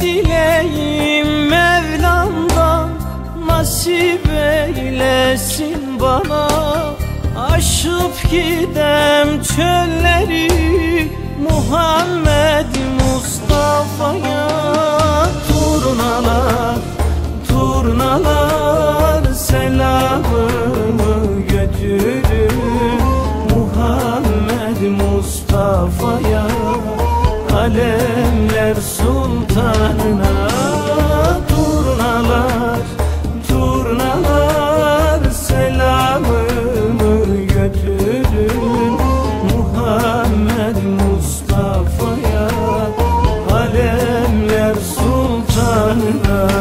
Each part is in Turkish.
dileğim Mevlam'dan nasip eylesin bana. Aşıp gidem çölleri Muhammed Mustafa'ya. Turnalar, turnalar selamımı götürün Muhammed Mustafa'ya sultanına Turnalar, turnalar. Selamımı götürün Muhammed Mustafa'ya. Alemler sultanına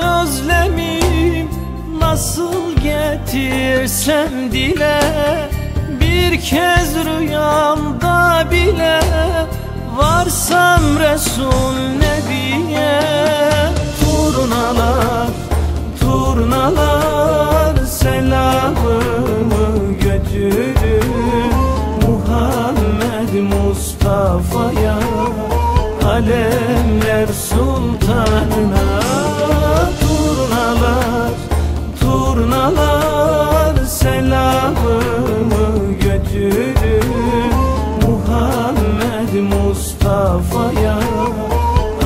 özlemim Nasıl getirsem dile Bir kez rüyamda bile Varsam Resul Nebiye. Turnalar, turnalar Selamımı götürün Muhammed Mustafa'ya Alemler sultanına Mustafa'ya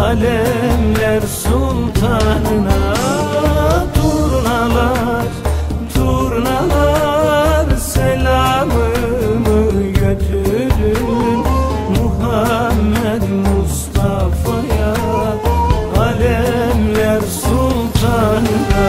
Alemler sultanına Turnalar, turnalar. Selamımı götürün Muhammed Mustafa'ya Alemler sultanına.